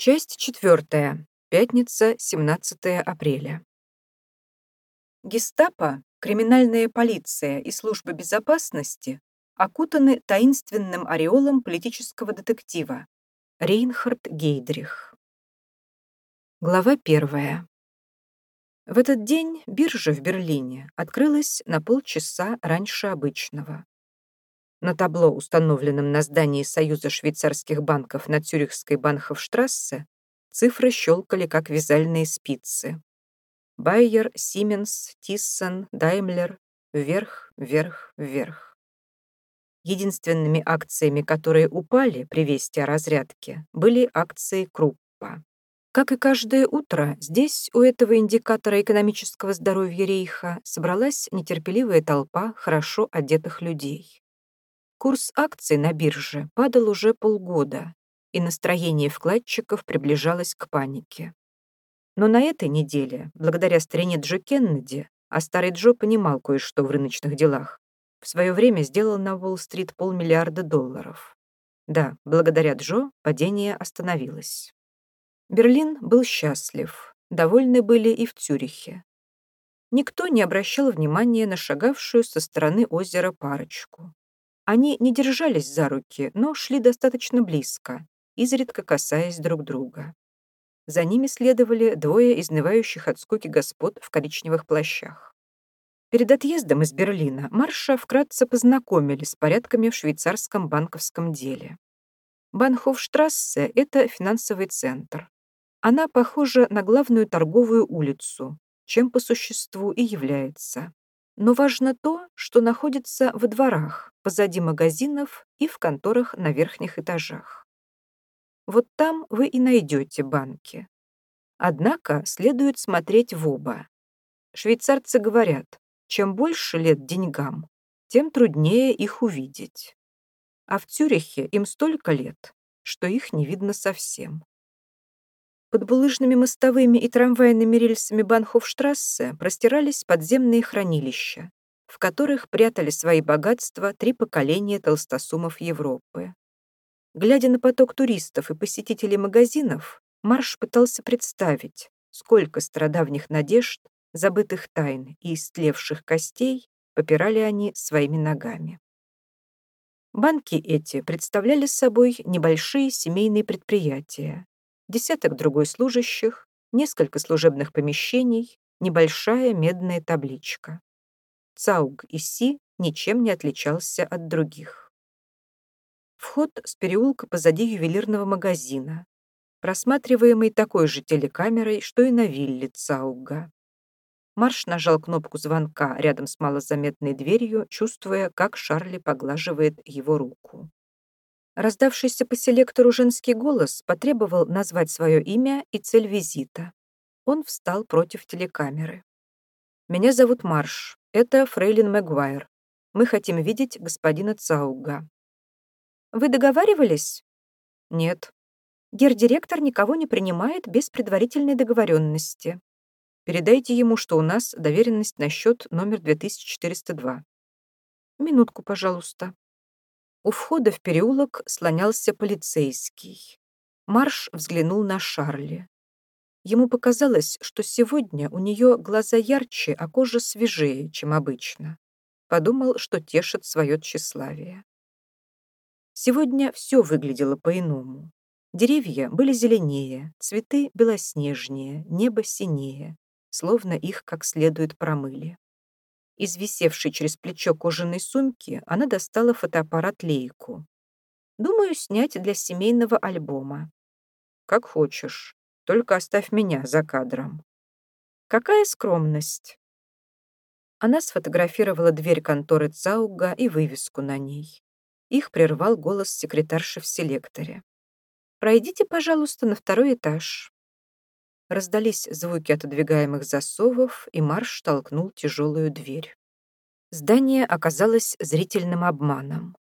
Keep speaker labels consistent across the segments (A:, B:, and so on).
A: Часть четвертая. Пятница, 17 апреля. Гестапо, криминальная полиция и служба безопасности окутаны таинственным ореолом политического детектива. Рейнхард Гейдрих. Глава первая. В этот день биржа в Берлине открылась на полчаса раньше обычного. На табло, установленном на здании Союза швейцарских банков на Цюрихской Банхофштрассе, цифры щелкали, как вязальные спицы. Байер, Сименс, Тиссен, Даймлер, вверх, вверх, вверх. Единственными акциями, которые упали при вести о разрядке, были акции Круппа. Как и каждое утро, здесь, у этого индикатора экономического здоровья Рейха, собралась нетерпеливая толпа хорошо одетых людей. Курс акций на бирже падал уже полгода, и настроение вкладчиков приближалось к панике. Но на этой неделе, благодаря старине Джо Кеннеди, а старый Джо понимал кое-что в рыночных делах, в свое время сделал на Уолл-стрит полмиллиарда долларов. Да, благодаря Джо падение остановилось. Берлин был счастлив, довольны были и в Цюрихе. Никто не обращал внимания на шагавшую со стороны озера парочку. Они не держались за руки, но шли достаточно близко, изредка касаясь друг друга. За ними следовали двое изнывающих от скуки господ в коричневых плащах. Перед отъездом из Берлина Марша вкратце познакомили с порядками в швейцарском банковском деле. Банхофштрассе — это финансовый центр. Она похожа на главную торговую улицу, чем по существу и является. Но важно то, что находится во дворах, позади магазинов и в конторах на верхних этажах. Вот там вы и найдете банки. Однако следует смотреть в оба. Швейцарцы говорят, чем больше лет деньгам, тем труднее их увидеть. А в Цюрихе им столько лет, что их не видно совсем. Под булыжными мостовыми и трамвайными рельсами Банхофштрассе простирались подземные хранилища, в которых прятали свои богатства три поколения толстосумов Европы. Глядя на поток туристов и посетителей магазинов, Марш пытался представить, сколько страдавних надежд, забытых тайн и истлевших костей попирали они своими ногами. Банки эти представляли собой небольшие семейные предприятия, десяток другой служащих, несколько служебных помещений, небольшая медная табличка. Цауг и Си ничем не отличался от других. Вход с переулка позади ювелирного магазина, просматриваемый такой же телекамерой, что и на вилле Цауга. Марш нажал кнопку звонка рядом с малозаметной дверью, чувствуя, как Шарли поглаживает его руку. Раздавшийся по селектору женский голос потребовал назвать свое имя и цель визита. Он встал против телекамеры. «Меня зовут Марш. Это Фрейлин Мэгуайр. Мы хотим видеть господина Цауга». «Вы договаривались?» «Нет». «Гердиректор никого не принимает без предварительной договоренности. Передайте ему, что у нас доверенность на счет номер 2402». «Минутку, пожалуйста». У входа в переулок слонялся полицейский. Марш взглянул на Шарли. Ему показалось, что сегодня у нее глаза ярче, а кожа свежее, чем обычно. Подумал, что тешит свое тщеславие. Сегодня все выглядело по-иному. Деревья были зеленее, цветы белоснежнее, небо синее, словно их как следует промыли. Из висевшей через плечо кожаной сумки она достала фотоаппарат Лейку. «Думаю, снять для семейного альбома». «Как хочешь. Только оставь меня за кадром». «Какая скромность!» Она сфотографировала дверь конторы Цауга и вывеску на ней. Их прервал голос секретарши в селекторе. «Пройдите, пожалуйста, на второй этаж». Раздались звуки отодвигаемых засовов, и Марш толкнул тяжелую дверь. Здание оказалось зрительным обманом.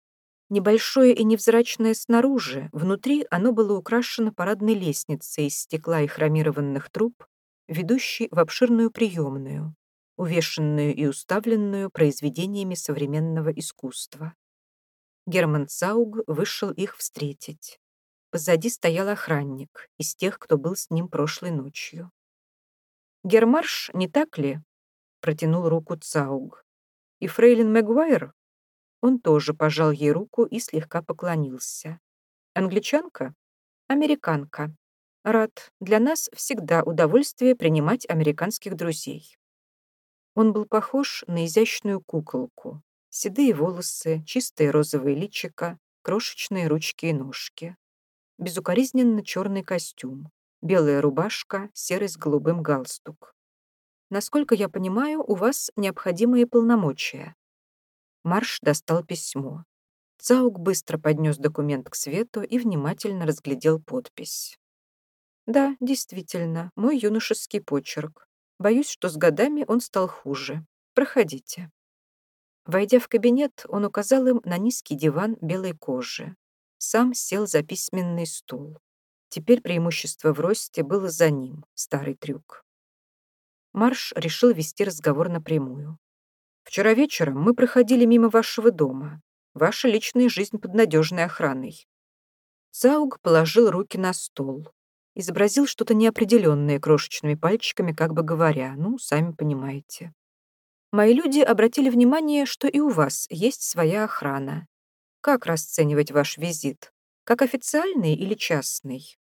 A: Небольшое и невзрачное снаружи, внутри оно было украшено парадной лестницей из стекла и хромированных труб, ведущей в обширную приемную, увешанную и уставленную произведениями современного искусства. Герман Цауг вышел их встретить. Позади стоял охранник из тех, кто был с ним прошлой ночью. «Гермарш, не так ли?» — протянул руку Цауг. «И фрейлин Мэгуайр?» Он тоже пожал ей руку и слегка поклонился. «Англичанка?» «Американка. Рад. Для нас всегда удовольствие принимать американских друзей». Он был похож на изящную куколку. Седые волосы, чистые розовые личика, крошечные ручки и ножки. Безукоризненно черный костюм, белая рубашка, серый с голубым галстук. Насколько я понимаю, у вас необходимые полномочия. Марш достал письмо. Цаук быстро поднес документ к свету и внимательно разглядел подпись. Да, действительно, мой юношеский почерк. Боюсь, что с годами он стал хуже. Проходите. Войдя в кабинет, он указал им на низкий диван белой кожи. Сам сел за письменный стол. Теперь преимущество в росте было за ним, старый трюк. Марш решил вести разговор напрямую. «Вчера вечером мы проходили мимо вашего дома. Ваша личная жизнь под надежной охраной». Зауг положил руки на стол. Изобразил что-то неопределенное крошечными пальчиками, как бы говоря, ну, сами понимаете. Мои люди обратили внимание, что и у вас есть своя охрана. Как расценивать ваш визит? Как официальный или частный?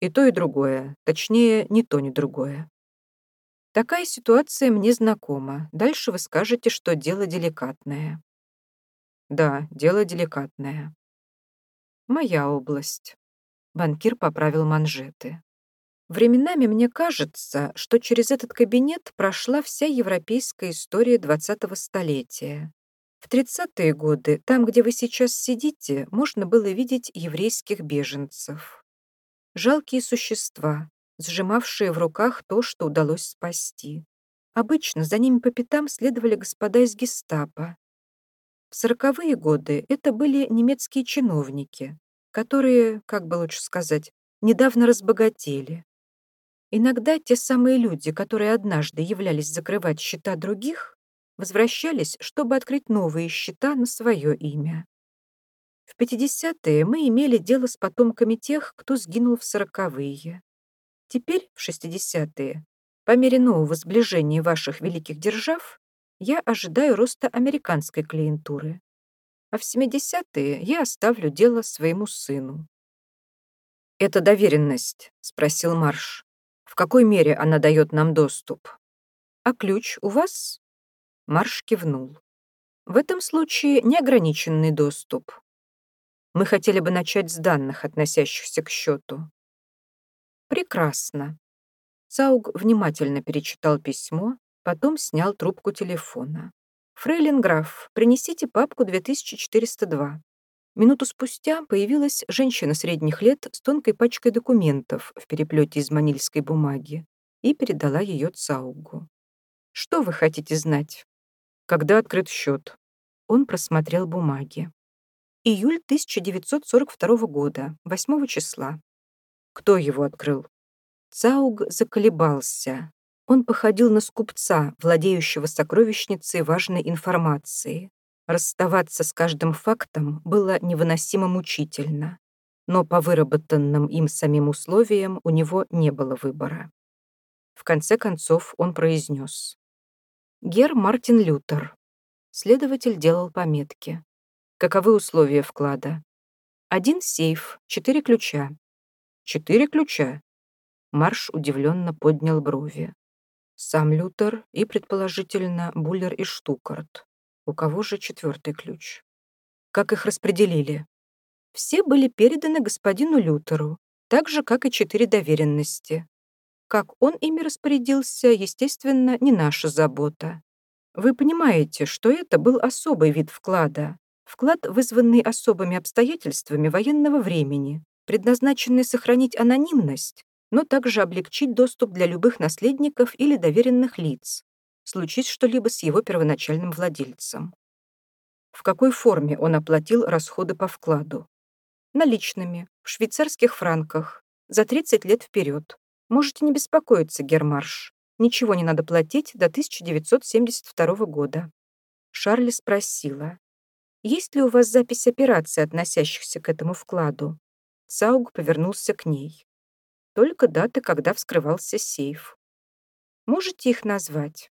A: И то, и другое. Точнее, ни то, ни другое. Такая ситуация мне знакома. Дальше вы скажете, что дело деликатное. Да, дело деликатное. Моя область. Банкир поправил манжеты. Временами мне кажется, что через этот кабинет прошла вся европейская история 20-го столетия. В 30-е годы, там, где вы сейчас сидите, можно было видеть еврейских беженцев. Жалкие существа, сжимавшие в руках то, что удалось спасти. Обычно за ними по пятам следовали господа из гестапо. В сороковые годы это были немецкие чиновники, которые, как бы лучше сказать, недавно разбогатели. Иногда те самые люди, которые однажды являлись закрывать счета других, возвращались, чтобы открыть новые счета на свое имя. В 50-е мы имели дело с потомками тех, кто сгинул в 40-е. Теперь, в 60-е, по мере нового сближения ваших великих держав, я ожидаю роста американской клиентуры. А в 70-е я оставлю дело своему сыну. «Это доверенность?» — спросил Марш. В какой мере она дает нам доступ? А ключ у вас? Марш кивнул. В этом случае неограниченный доступ. Мы хотели бы начать с данных, относящихся к счету. Прекрасно. Цауг внимательно перечитал письмо, потом снял трубку телефона. «Фрейлин граф, принесите папку 2402. Минуту спустя появилась женщина средних лет с тонкой пачкой документов в переплете из манильской бумаги и передала ее Цаугу. «Что вы хотите знать?» «Когда открыт счет?» Он просмотрел бумаги. «Июль 1942 года, 8 числа». «Кто его открыл?» Цауг заколебался. Он походил на скупца, владеющего сокровищницей важной информации. Расставаться с каждым фактом было невыносимо мучительно, но по выработанным им самим условиям у него не было выбора. В конце концов он произнес. «Гер Мартин Лютер». Следователь делал пометки. Каковы условия вклада? Один сейф, четыре ключа. Четыре ключа? Марш удивленно поднял брови. Сам Лютер и, предположительно, Буллер и Штукарт. У кого же четвертый ключ? Как их распределили? Все были переданы господину Лютеру, так же, как и четыре доверенности. Как он ими распорядился, естественно, не наша забота. Вы понимаете, что это был особый вид вклада. Вклад, вызванный особыми обстоятельствами военного времени, предназначенный сохранить анонимность, но также облегчить доступ для любых наследников или доверенных лиц, случись что-либо с его первоначальным владельцем. В какой форме он оплатил расходы по вкладу? Наличными, в швейцарских франках, за 30 лет вперед. Можете не беспокоиться, Гермарш. Ничего не надо платить до 1972 года. Шарли спросила, есть ли у вас запись операций, относящихся к этому вкладу? Цауг повернулся к ней. Только даты, когда вскрывался сейф. Можете их назвать?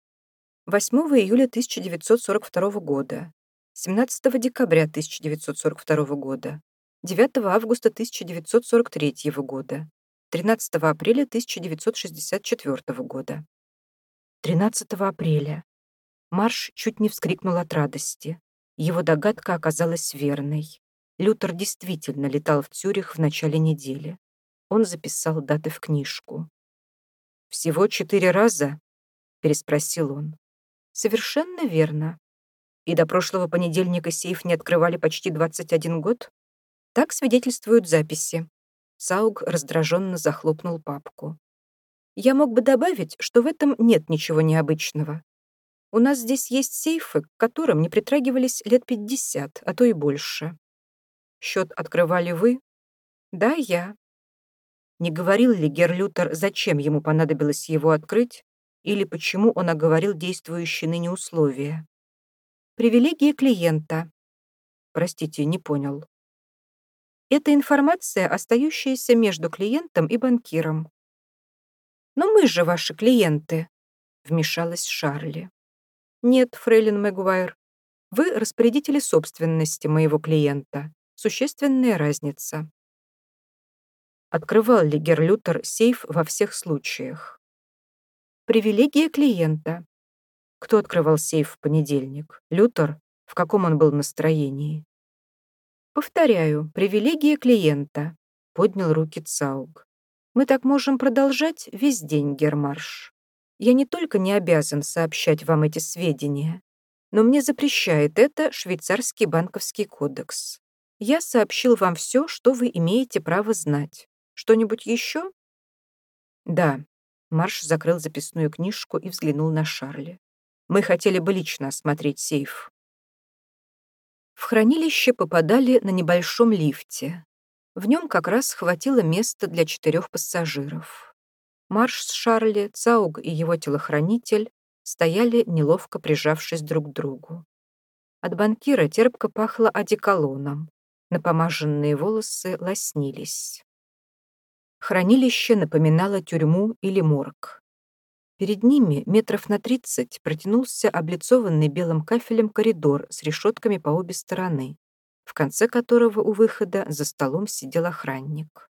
A: 8 июля 1942 года, 17 декабря 1942 года, 9 августа 1943 года, 13 апреля 1964 года. 13 апреля. Марш чуть не вскрикнул от радости. Его догадка оказалась верной. Лютер действительно летал в Цюрих в начале недели. Он записал даты в книжку. «Всего четыре раза?» — переспросил он. «Совершенно верно. И до прошлого понедельника сейф не открывали почти 21 год? Так свидетельствуют записи». Сауг раздраженно захлопнул папку. «Я мог бы добавить, что в этом нет ничего необычного. У нас здесь есть сейфы, к которым не притрагивались лет 50, а то и больше. Счет открывали вы? Да, я. Не говорил ли Герлютер, зачем ему понадобилось его открыть, или почему он оговорил действующие ныне условия? Привилегии клиента. Простите, не понял. Это информация, остающаяся между клиентом и банкиром. «Но мы же ваши клиенты», — вмешалась Шарли. «Нет, фрейлин Мэгуайр, вы распорядители собственности моего клиента. Существенная разница. Открывал ли Герлютер сейф во всех случаях? Привилегия клиента. Кто открывал сейф в понедельник? Лютер? В каком он был настроении? Повторяю, привилегия клиента. Поднял руки Цауг. Мы так можем продолжать весь день, Гермарш. Я не только не обязан сообщать вам эти сведения, но мне запрещает это швейцарский банковский кодекс. Я сообщил вам все, что вы имеете право знать. Что-нибудь еще? Да. Марш закрыл записную книжку и взглянул на Шарли. Мы хотели бы лично осмотреть сейф. В хранилище попадали на небольшом лифте. В нем как раз хватило места для четырех пассажиров. Марш с Шарли, Цауг и его телохранитель стояли, неловко прижавшись друг к другу. От банкира терпко пахло одеколоном, Напомаженные волосы лоснились. Хранилище напоминало тюрьму или морг. Перед ними метров на тридцать протянулся облицованный белым кафелем коридор с решетками по обе стороны, в конце которого у выхода за столом сидел охранник.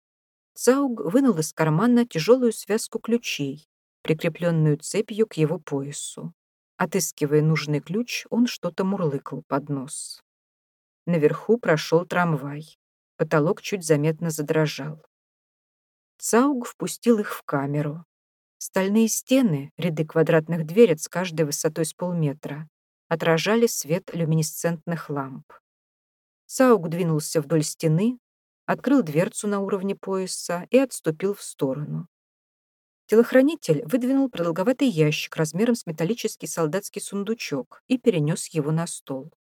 A: Цауг вынул из кармана тяжелую связку ключей, прикрепленную цепью к его поясу. Отыскивая нужный ключ, он что-то мурлыкал под нос. Наверху прошел трамвай. Потолок чуть заметно задрожал. Цауг впустил их в камеру. Стальные стены, ряды квадратных дверец каждой высотой с полметра, отражали свет люминесцентных ламп. Цауг двинулся вдоль стены, открыл дверцу на уровне пояса и отступил в сторону. Телохранитель выдвинул продолговатый ящик размером с металлический солдатский сундучок и перенес его на стол.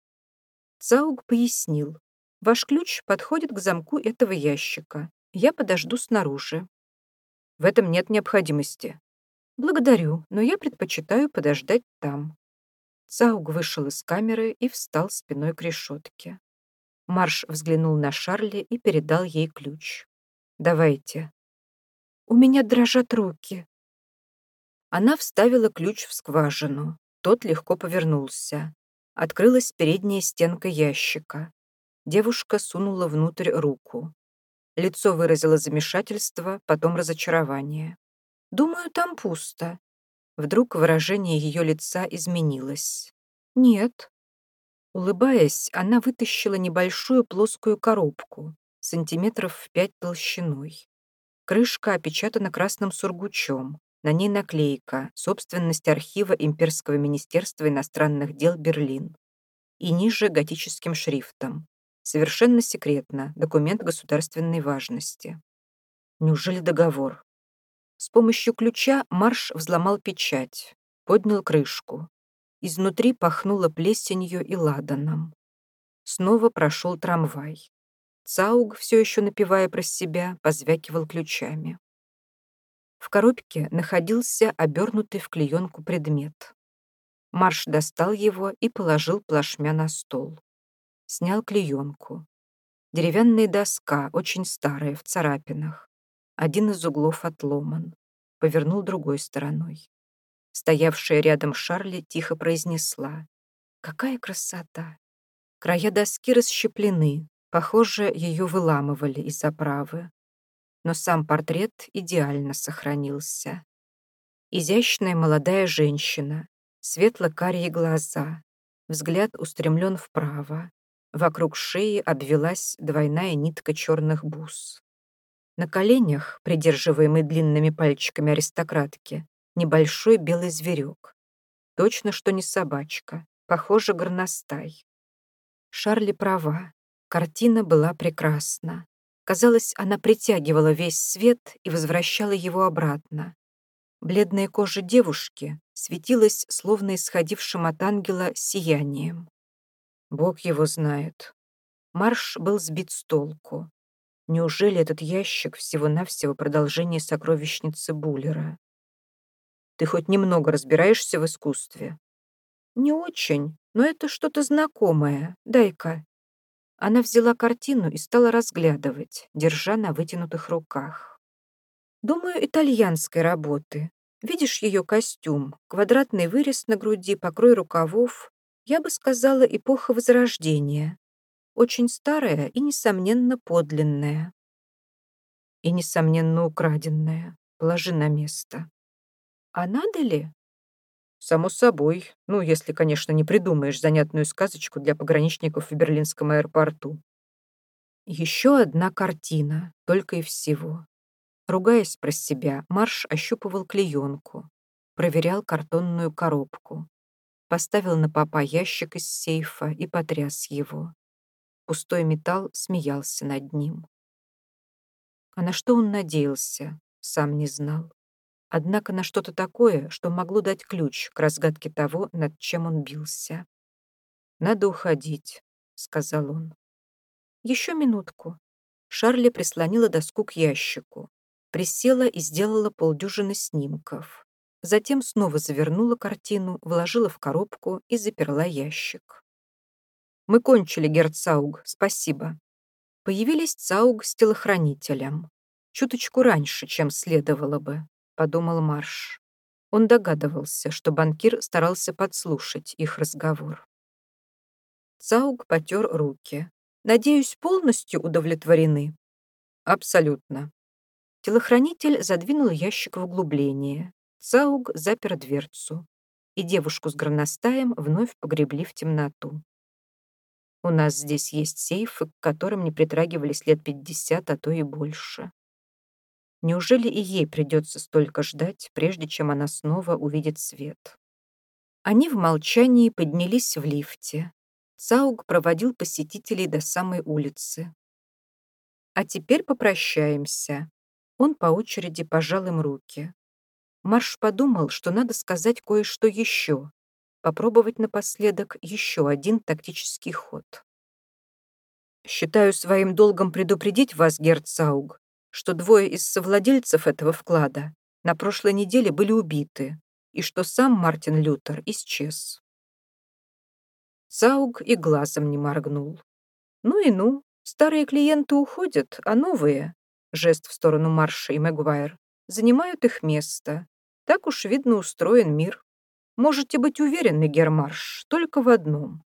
A: Цауг пояснил. «Ваш ключ подходит к замку этого ящика. Я подожду снаружи». «В этом нет необходимости». «Благодарю, но я предпочитаю подождать там». Цауг вышел из камеры и встал спиной к решетке. Марш взглянул на Шарли и передал ей ключ. «Давайте». «У меня дрожат руки». Она вставила ключ в скважину. Тот легко повернулся. Открылась передняя стенка ящика. Девушка сунула внутрь руку. Лицо выразило замешательство, потом разочарование. «Думаю, там пусто». Вдруг выражение ее лица изменилось. «Нет». Улыбаясь, она вытащила небольшую плоскую коробку, сантиметров в пять толщиной. Крышка опечатана красным сургучом, на ней наклейка «Собственность архива Имперского министерства иностранных дел Берлин». И ниже готическим шрифтом. Совершенно секретно. Документ государственной важности. Неужели договор? С помощью ключа Марш взломал печать, поднял крышку. Изнутри пахнуло плесенью и ладаном. Снова прошел трамвай. Цауг, все еще напивая про себя, позвякивал ключами. В коробке находился обернутый в клеенку предмет. Марш достал его и положил плашмя на стол. Снял клеенку. Деревянная доска, очень старая, в царапинах. Один из углов отломан. Повернул другой стороной. Стоявшая рядом Шарли тихо произнесла. «Какая красота!» Края доски расщеплены. Похоже, ее выламывали из оправы. Но сам портрет идеально сохранился. Изящная молодая женщина, светло-карие глаза, взгляд устремлен вправо. Вокруг шеи обвелась двойная нитка черных бус. На коленях, придерживаемый длинными пальчиками аристократки, небольшой белый зверек. Точно, что не собачка, похоже, горностай. Шарли права. Картина была прекрасна. Казалось, она притягивала весь свет и возвращала его обратно. Бледная кожа девушки светилась, словно исходившим от ангела, сиянием. Бог его знает. Марш был сбит с толку. Неужели этот ящик всего-навсего продолжение сокровищницы Буллера? Ты хоть немного разбираешься в искусстве? Не очень, но это что-то знакомое. Дай-ка. Она взяла картину и стала разглядывать, держа на вытянутых руках. Думаю, итальянской работы. Видишь ее костюм, квадратный вырез на груди, покрой рукавов. Я бы сказала, эпоха Возрождения. Очень старая и, несомненно, подлинная. И, несомненно, украденная. Положи на место. А надо ли? Само собой. Ну, если, конечно, не придумаешь занятную сказочку для пограничников в берлинском аэропорту. Еще одна картина, только и всего. Ругаясь про себя, Марш ощупывал клеенку, проверял картонную коробку, поставил на попа ящик из сейфа и потряс его. Пустой металл смеялся над ним. А на что он надеялся, сам не знал. Однако на что-то такое, что могло дать ключ к разгадке того, над чем он бился. «Надо уходить», — сказал он. «Еще минутку». Шарли прислонила доску к ящику, присела и сделала полдюжины снимков. Затем снова завернула картину, вложила в коробку и заперла ящик. «Мы кончили, герцауг, спасибо». Появились Цауг с телохранителем. Чуточку раньше, чем следовало бы, подумал Марш. Он догадывался, что банкир старался подслушать их разговор. Цауг потер руки. «Надеюсь, полностью удовлетворены?» «Абсолютно. Телохранитель задвинул ящик в углубление. Цауг запер дверцу. И девушку с горностаем вновь погребли в темноту. У нас здесь есть сейфы, к которым не притрагивались лет пятьдесят, а то и больше. Неужели и ей придется столько ждать, прежде чем она снова увидит свет? Они в молчании поднялись в лифте. Цауг проводил посетителей до самой улицы. «А теперь попрощаемся», он по очереди пожал им руки. Марш подумал, что надо сказать кое-что еще, попробовать напоследок еще один тактический ход. «Считаю своим долгом предупредить вас, герцауг, что двое из совладельцев этого вклада на прошлой неделе были убиты, и что сам Мартин Лютер исчез». Цауг и глазом не моргнул. «Ну и ну, старые клиенты уходят, а новые жест в сторону Марша и Мэгуайр, занимают их место. Так уж, видно, устроен мир. Можете быть уверены, Гермарш, только в одном.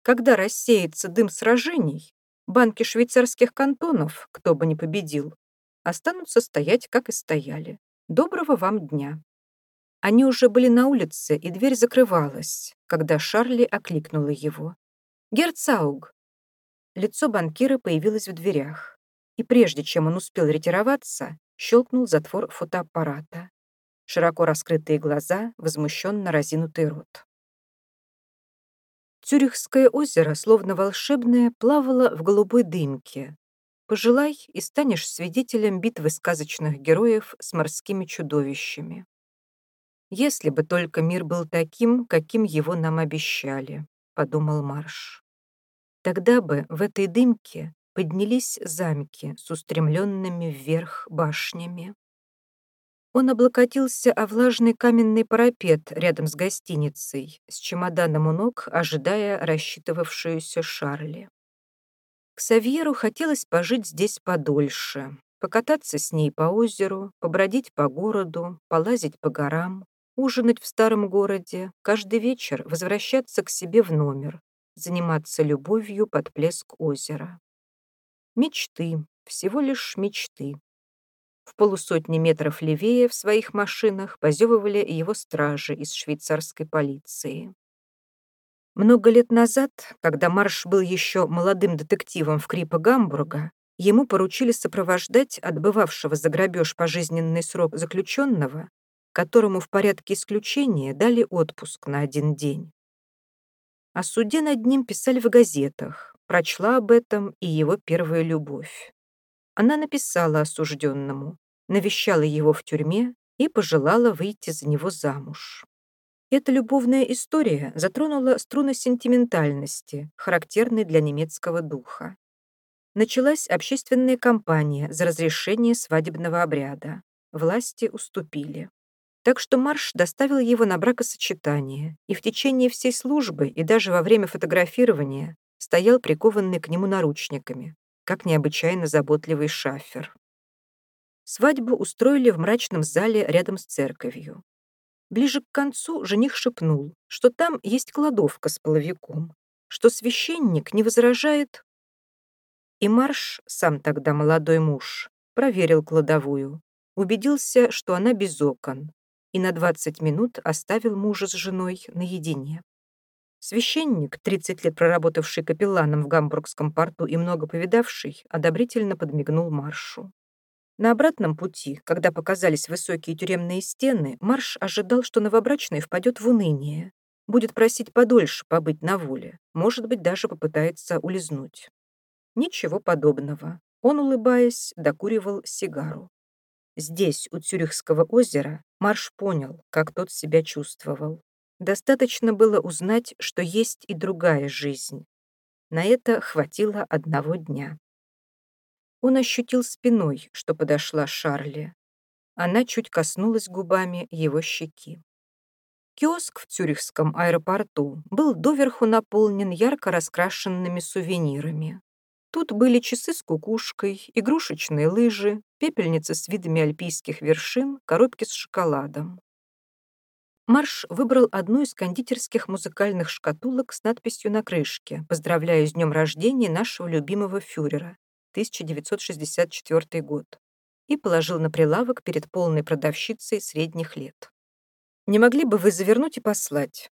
A: Когда рассеется дым сражений, банки швейцарских кантонов, кто бы ни победил, останутся стоять, как и стояли. Доброго вам дня. Они уже были на улице, и дверь закрывалась, когда Шарли окликнула его. «Герцауг!» Лицо банкира появилось в дверях и прежде чем он успел ретироваться, щелкнул затвор фотоаппарата. Широко раскрытые глаза, возмущенно разинутый рот. Цюрихское озеро, словно волшебное, плавало в голубой дымке. Пожелай и станешь свидетелем битвы сказочных героев с морскими чудовищами. Если бы только мир был таким, каким его нам обещали, подумал Марш. Тогда бы в этой дымке поднялись замки с устремленными вверх башнями. Он облокотился о влажный каменный парапет рядом с гостиницей, с чемоданом у ног, ожидая рассчитывавшуюся Шарли. К Савьеру хотелось пожить здесь подольше, покататься с ней по озеру, побродить по городу, полазить по горам, ужинать в старом городе, каждый вечер возвращаться к себе в номер, заниматься любовью под плеск озера. Мечты, всего лишь мечты. В полусотни метров левее в своих машинах позевывали его стражи из швейцарской полиции. Много лет назад, когда Марш был еще молодым детективом в Крипа Гамбурга, ему поручили сопровождать отбывавшего за грабеж пожизненный срок заключенного, которому в порядке исключения дали отпуск на один день. О суде над ним писали в газетах, прочла об этом и его первая любовь. Она написала осужденному, навещала его в тюрьме и пожелала выйти за него замуж. Эта любовная история затронула струны сентиментальности, характерной для немецкого духа. Началась общественная кампания за разрешение свадебного обряда. Власти уступили. Так что Марш доставил его на бракосочетание, и в течение всей службы и даже во время фотографирования стоял прикованный к нему наручниками, как необычайно заботливый шафер. Свадьбу устроили в мрачном зале рядом с церковью. Ближе к концу жених шепнул, что там есть кладовка с половиком, что священник не возражает. И Марш, сам тогда молодой муж, проверил кладовую, убедился, что она без окон, и на 20 минут оставил мужа с женой наедине. Священник, 30 лет проработавший капелланом в Гамбургском порту и много повидавший, одобрительно подмигнул Маршу. На обратном пути, когда показались высокие тюремные стены, Марш ожидал, что новобрачный впадет в уныние, будет просить подольше побыть на воле, может быть, даже попытается улизнуть. Ничего подобного. Он, улыбаясь, докуривал сигару. Здесь, у Цюрихского озера, Марш понял, как тот себя чувствовал. Достаточно было узнать, что есть и другая жизнь. На это хватило одного дня. Он ощутил спиной, что подошла Шарли. Она чуть коснулась губами его щеки. Киоск в Цюрихском аэропорту был доверху наполнен ярко раскрашенными сувенирами. Тут были часы с кукушкой, игрушечные лыжи, пепельницы с видами альпийских вершин, коробки с шоколадом. Марш выбрал одну из кондитерских музыкальных шкатулок с надписью на крышке «Поздравляю с днем рождения нашего любимого фюрера, 1964 год» и положил на прилавок перед полной продавщицей средних лет. «Не могли бы вы завернуть и послать?»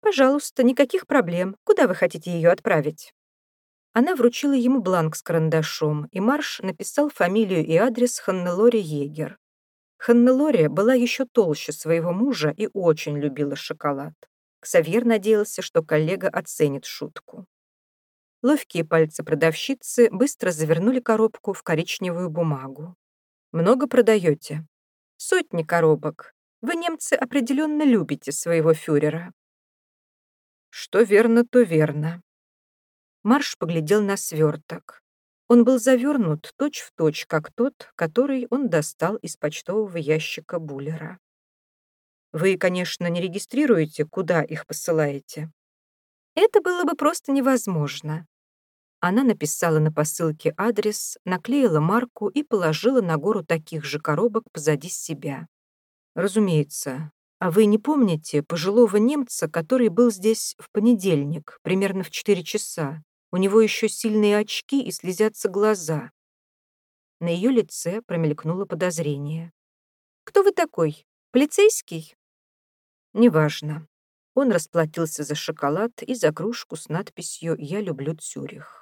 A: «Пожалуйста, никаких проблем. Куда вы хотите ее отправить?» Она вручила ему бланк с карандашом, и Марш написал фамилию и адрес Ханнелори Егер, Ханнелория была еще толще своего мужа и очень любила шоколад. Ксавьер надеялся, что коллега оценит шутку. Ловкие пальцы продавщицы быстро завернули коробку в коричневую бумагу. «Много продаете?» «Сотни коробок. Вы, немцы, определенно любите своего фюрера». «Что верно, то верно». Марш поглядел на сверток. Он был завернут точь-в-точь, точь, как тот, который он достал из почтового ящика Буллера. Вы, конечно, не регистрируете, куда их посылаете. Это было бы просто невозможно. Она написала на посылке адрес, наклеила марку и положила на гору таких же коробок позади себя. Разумеется. А вы не помните пожилого немца, который был здесь в понедельник, примерно в 4 часа, у него еще сильные очки и слезятся глаза. На ее лице промелькнуло подозрение. «Кто вы такой? Полицейский?» «Неважно». Он расплатился за шоколад и за кружку с надписью «Я люблю Цюрих».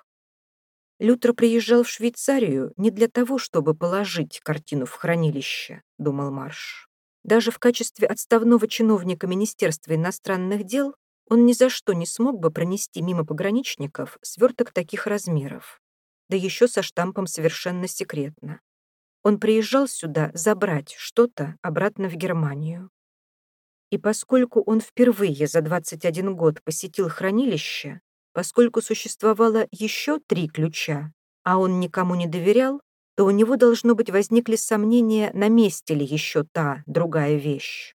A: Лютер приезжал в Швейцарию не для того, чтобы положить картину в хранилище, думал Марш. Даже в качестве отставного чиновника Министерства иностранных дел он ни за что не смог бы пронести мимо пограничников сверток таких размеров, да еще со штампом совершенно секретно. Он приезжал сюда забрать что-то обратно в Германию. И поскольку он впервые за 21 год посетил хранилище, поскольку существовало еще три ключа, а он никому не доверял, то у него, должно быть, возникли сомнения, на месте ли еще та, другая вещь.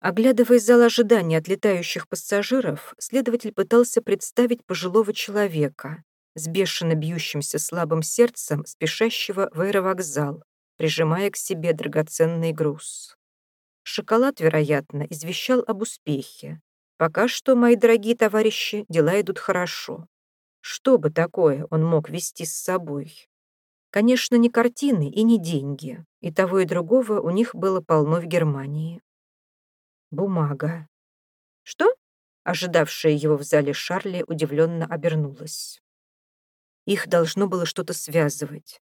A: Оглядывая зал ожидания отлетающих пассажиров, следователь пытался представить пожилого человека, с бешено бьющимся слабым сердцем, спешащего в аэровокзал, прижимая к себе драгоценный груз. Шоколад, вероятно, извещал об успехе. Пока что, мои дорогие товарищи, дела идут хорошо. Что бы такое он мог вести с собой? Конечно, не картины и не деньги. И того, и другого у них было полно в Германии. Бумага. Что? Ожидавшая его в зале Шарли удивленно обернулась. Их должно было что-то связывать.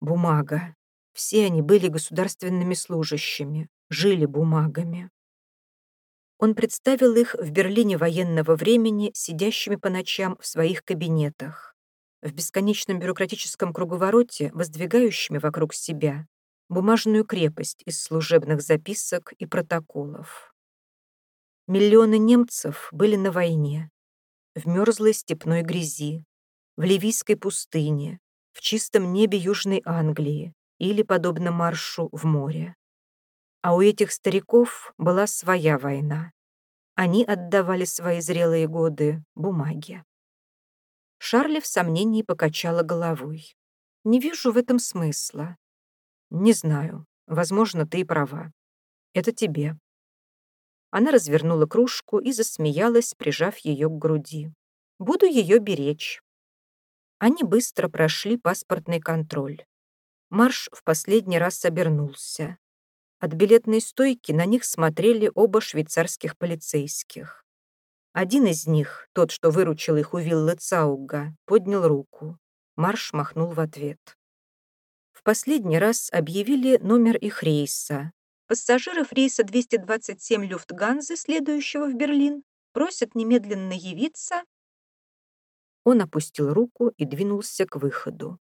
A: Бумага. Все они были государственными служащими, жили бумагами. Он представил их в Берлине военного времени, сидящими по ночам в своих кабинетах, в бесконечном бюрократическом круговороте, воздвигающими вокруг себя бумажную крепость из служебных записок и протоколов. Миллионы немцев были на войне, в мерзлой степной грязи, в Ливийской пустыне, в чистом небе Южной Англии, или, подобно маршу, в море. А у этих стариков была своя война. Они отдавали свои зрелые годы бумаге. Шарли в сомнении покачала головой. «Не вижу в этом смысла». «Не знаю. Возможно, ты и права. Это тебе». Она развернула кружку и засмеялась, прижав ее к груди. «Буду ее беречь». Они быстро прошли паспортный контроль. Марш в последний раз обернулся. От билетной стойки на них смотрели оба швейцарских полицейских. Один из них, тот, что выручил их у виллы Цауга, поднял руку. Марш махнул в ответ. В последний раз объявили номер их рейса. Пассажиров рейса 227 Люфтганзы, следующего в Берлин, просят немедленно явиться. Он опустил руку и двинулся к выходу.